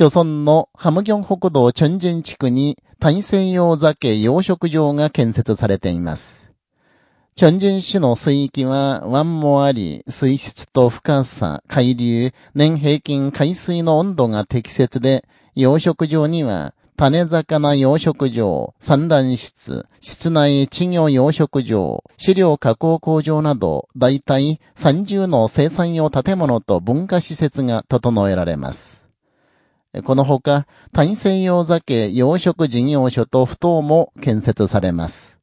朝村のハムギョン北道チョンジン地区に大西洋酒養殖場が建設されています。チョンジン市の水域は湾もあり、水質と深さ、海流、年平均海水の温度が適切で、養殖場には種魚養殖場、産卵室、室内稚魚養殖場、飼料加工工場など、大体30の生産用建物と文化施設が整えられます。このほか、大西洋酒養殖事業所と不当も建設されます。